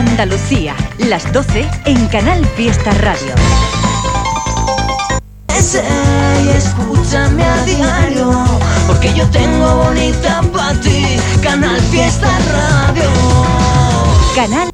Andalucía, las 12 en Canal Fiesta Radio. y escúchame a diario, porque yo tengo bonita para ti, Canal Fiesta Radio. Canal